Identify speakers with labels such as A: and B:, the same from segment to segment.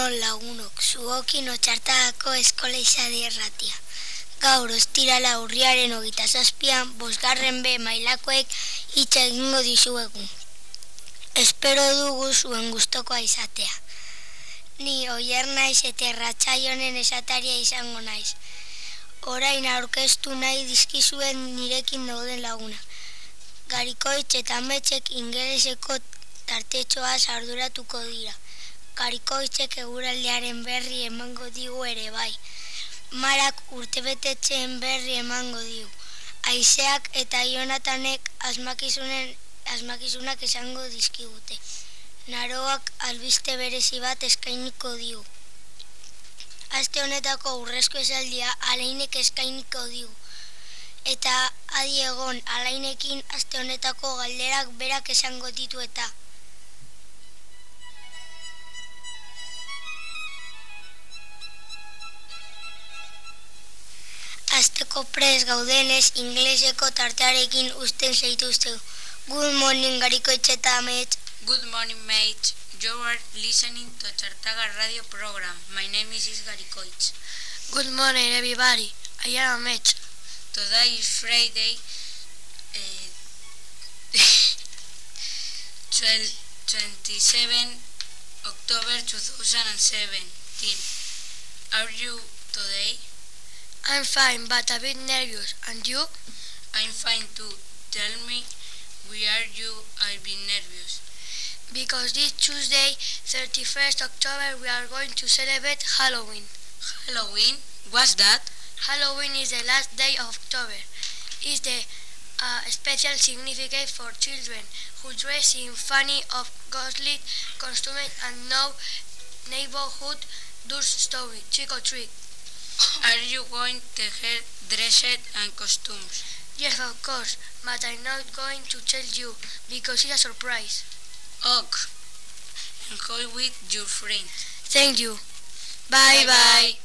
A: Egunon lagunok, zuokin otxartagako eskola izadi erratia. Gaur ostirala urriaren ogita zazpian, bosgarren be mailakoek hitza egingo dizuegu. Espero dugu zuen gustokoa izatea. Ni oier naiz eta erratzaionen esataria izango naiz. Orain aurkeztu nahi dizkizuen nirekin dauden laguna. Garikoitz eta metxek ingeleseko tartetxoa arduratuko dira karikoitzek eguraldearen berri emango digu ere bai. Marak urtebetetzen berri emango digu. Aizeak eta Jonatanek asmakizunen asmakizunak esango dizkigute. Naroak albiste berezi bat eskainiko digu. Aste honetako urrezko esaldia aleinek eskainiko digu. Eta adi egon alainekin aste honetako galderak berak esango ditu eta. Azteko prez gaudenez ingleseko tartearekin usten zeituzte. Good morning, Gariko Etxeta, mate.
B: Good morning, mate. You are listening to Chartaga radio program. My name is Garikoitz.
C: Good morning, everybody. I am Mitch.
B: Today is Friday, uh, 12, 27 October 2017. Are you today?
C: I'm fine, but a bit nervous. And you?
B: I'm fine too. Tell me, why are you a bit nervous?
C: Because this Tuesday, 31st October, we are going to celebrate Halloween.
B: Halloween? What's that?
C: Halloween is the last day of October. It's the uh, special significance for children who dress in funny or ghostly costumes and know neighborhood door story, trick or treat.
B: Are you going to get dressed and costumes?
C: Yes, of course, but I'm not going to tell you because it's a surprise.
B: Ok. Enjoy with your friends.
C: Thank you. Bye bye.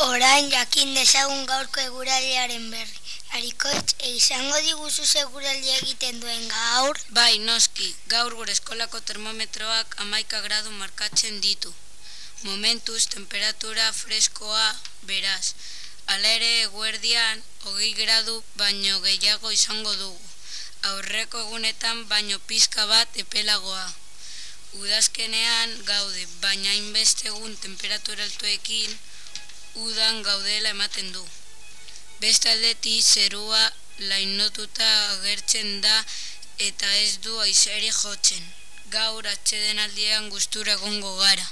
A: Orain jakin dezagun gaurko eguraldiaren berri. Arikoitz, izango diguzu seguraldi egiten duen gaur?
B: Bai, noski, gaur gure eskolako termometroak amaika gradu markatzen ditu. Momentuz, temperatura freskoa beraz. Hala ere eguerdian, hogei gradu baino gehiago izango dugu. Aurreko egunetan baino pizka bat epelagoa. Udazkenean gaude, baina inbeste egun temperatura altuekin udan gaudela ematen du. Beste aldeti zerua lainotuta agertzen da eta ez du aizeri jotzen. Gaur atxeden aldean gustura egongo gara.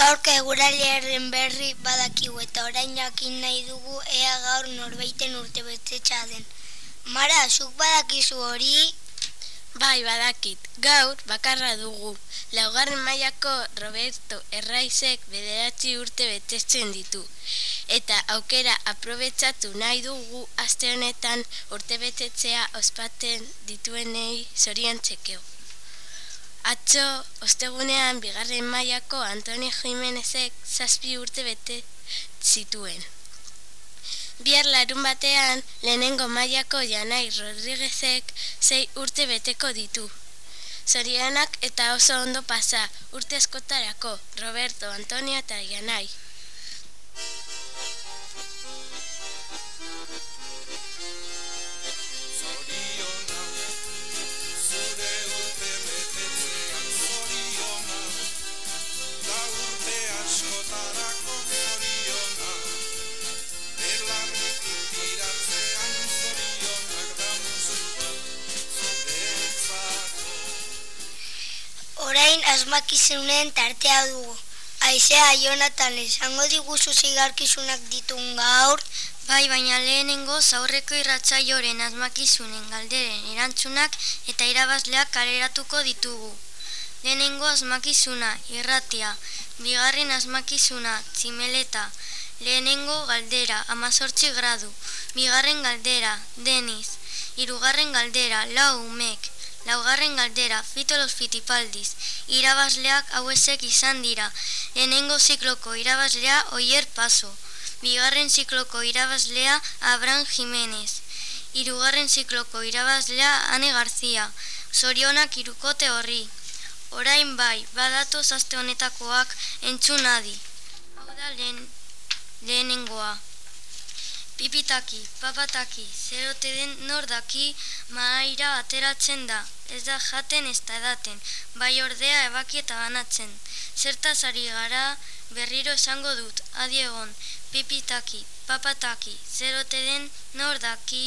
A: Gaurko eguraldiaren berri badakigu eta orain jakin nahi dugu ea gaur norbeiten urte betetxa den. Mara, zuk badakizu hori?
C: Bai, badakit. Gaur bakarra dugu. Laugarren mailako Roberto Erraizek bederatzi urte betetzen ditu. Eta aukera aprobetsatu nahi dugu aste honetan urte betetzea ospaten dituenei zorian txekeo. Atzo, ostegunean bigarren mailako Antoni Jimenezek zazpi urte bete zituen. Biar larun batean, lehenengo mailako Janai Rodriguezek zei urte beteko ditu. Zorionak eta oso ondo pasa, urte askotarako, Roberto, Antonio eta Janai.
A: Orain asmakizunen tartea dugu. Aizea Jonatan esango diguzu zigarkizunak ditun gaur.
C: Bai, baina lehenengo zaurreko irratzaioren asmakizunen galderen erantzunak eta irabazleak kaleratuko ditugu. Lehenengo asmakizuna, irratia, bigarren asmakizuna, tximeleta, lehenengo galdera, amazortzi gradu, bigarren galdera, deniz, hirugarren galdera, lau umek,
D: Laugarren galdera, fito los fitipaldiz. Irabazleak hauezek izan dira. Lehenengo zikloko irabazlea oier paso. Bigarren zikloko irabazlea Abraham Jimenez. Hirugarren zikloko irabazlea Ane Garzia. Zorionak irukote horri. Orain bai, badatu zazte honetakoak entzun adi. Hau da lehen, lehenengoa. Pipitaki, papataki, zerote den nordaki, maaira ateratzen da. Ez da jaten ez da edaten, bai ordea ebaki eta banatzen. Zertaz ari gara berriro esango dut, adiegon, pipitaki, papataki, zerote den nordaki,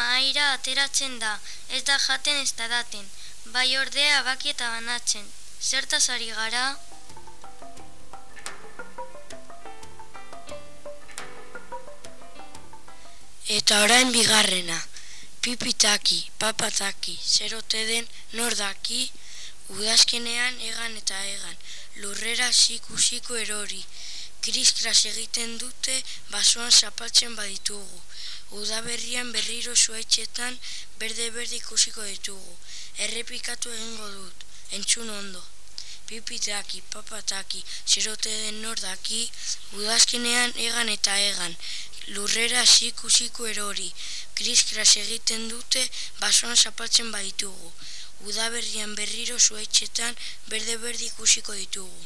D: maaira ateratzen da. Ez da jaten ez da edaten, bai ordea ebaki eta banatzen. Zertaz ari gara...
E: Eta orain bigarrena, pipitaki, papataki, zerote den nordaki, udazkenean egan eta egan, lurrera siku erori, kriskras egiten dute basoan zapaltzen baditugu. Udaberrian berriro zuaitxetan berde-berde ikusiko ditugu. Errepikatu egingo dut, entzun ondo. Pipitaki, papataki, zerote den nordaki, udazkenean egan eta egan, lurrera siku siku erori, kriskras egiten dute basoan zapaltzen baditugu. Udaberrian berriro zuaitxetan berde-berde ikusiko ditugu.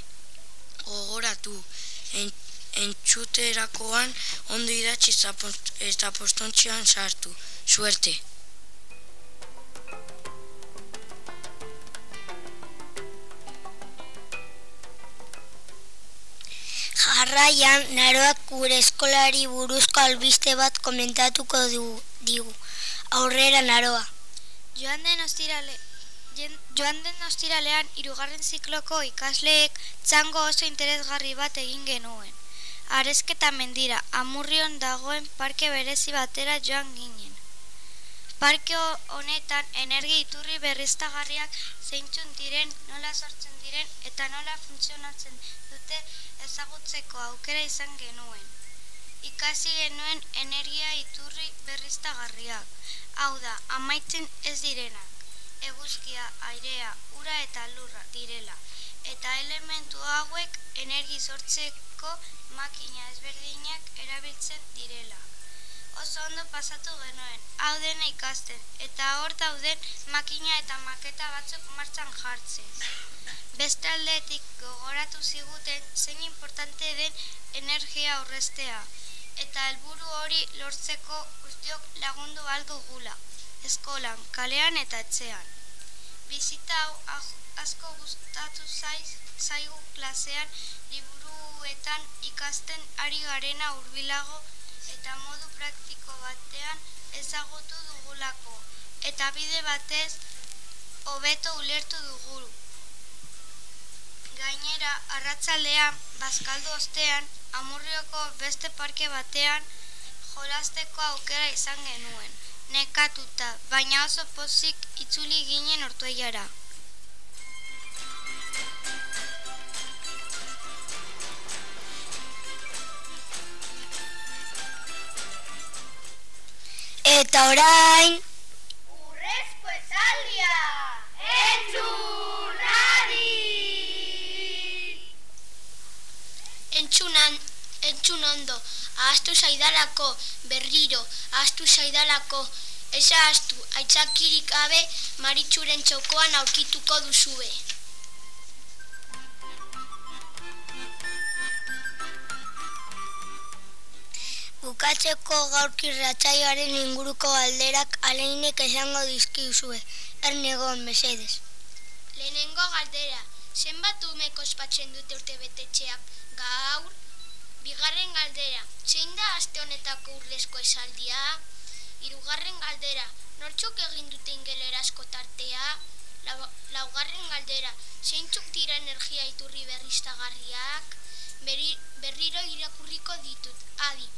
E: Gogoratu, en, entxuterakoan ondo idatzi eta postontxean sartu. Suerte!
A: Jarraian, naroak gure eskolari buruzko albiste bat komentatuko digu. Aurrera naroa.
F: Joan den ostirale, joan den ostiralean irugarren zikloko ikasleek txango oso interesgarri bat egin genuen. Arezketa mendira, amurrion dagoen parke berezi batera joan ginen. Parke honetan energia iturri berriztagarriak zeintzun diren, nola sortzen diren eta nola funtzionatzen dute ezagutzeko aukera izan genuen. Ikasi genuen energia iturri berriztagarriak, hau da, amaitzen ez direnak, eguzkia, airea, ura eta lurra direla, eta elementu hauek energi sortzeko makina ezberdinak erabiltzen direla. Oso ondo pasatu genuen, hau dena ikasten, eta hor dauden makina eta maketa batzuk martxan jartzen. Beste aldetik gogoratu ziguten zein importante den energia horrestea, eta helburu hori lortzeko guztiok lagundu aldu gula, eskolan, kalean eta etxean. Bizita hau asko gustatu zaiz, zaigu klasean liburuetan ikasten ari garena hurbilago eta modu praktiko batean ezagutu dugulako, eta bide batez hobeto ulertu dugulu. Gainera, arratzaldean, bazkaldu ostean, amurrioko beste parke batean jolasteko aukera izan genuen. Nekatuta, baina oso pozik itzuli ginen ortueiara.
A: Eta orain...
G: Urrezko esaldia! Entzun adi!
A: entzunan, entzun ondo, ahaztu zaidalako berriro, ahaztu zaidalako, ez ahaztu, aitzakirik abe maritxuren txokoan aurkituko duzue. Bukatzeko gaurki ratzaioaren inguruko galderak aleinek esango dizkizue, ernegon mesedez.
H: Lehenengo galdera, zenbat umeko ospatzen dute urte betetxeak gaur, bigarren galdera, zein da aste honetako urrezko esaldia? Hirugarren galdera, nortzuk egin dute ingelerazko tartea? Laugarren galdera, zeintzuk dira energia iturri berriztagarriak? berriro irakurriko ditut, adi.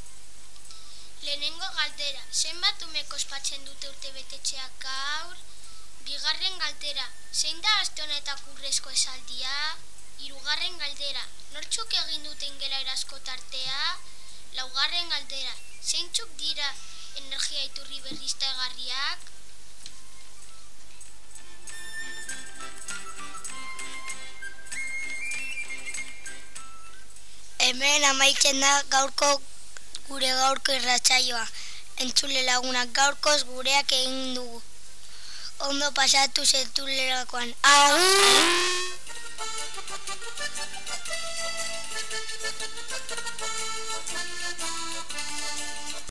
H: Lehenengo galdera, zenbat umek ospatzen dute urtebetetxea gaur? Bigarren galdera, zein da aste honetako urrezko esaldia? Hirugarren galdera, nortzuk egin duten ingela erasko tartea? Laugarren galdera, zeintzuk dira energia iturri berrizta egarriak?
A: Hemen amaitzen da gaurko gure gaurko irratsaioa. Entzule lagunak gaurkoz gureak egin dugu. Ondo pasatu zetulerakoan. Agur!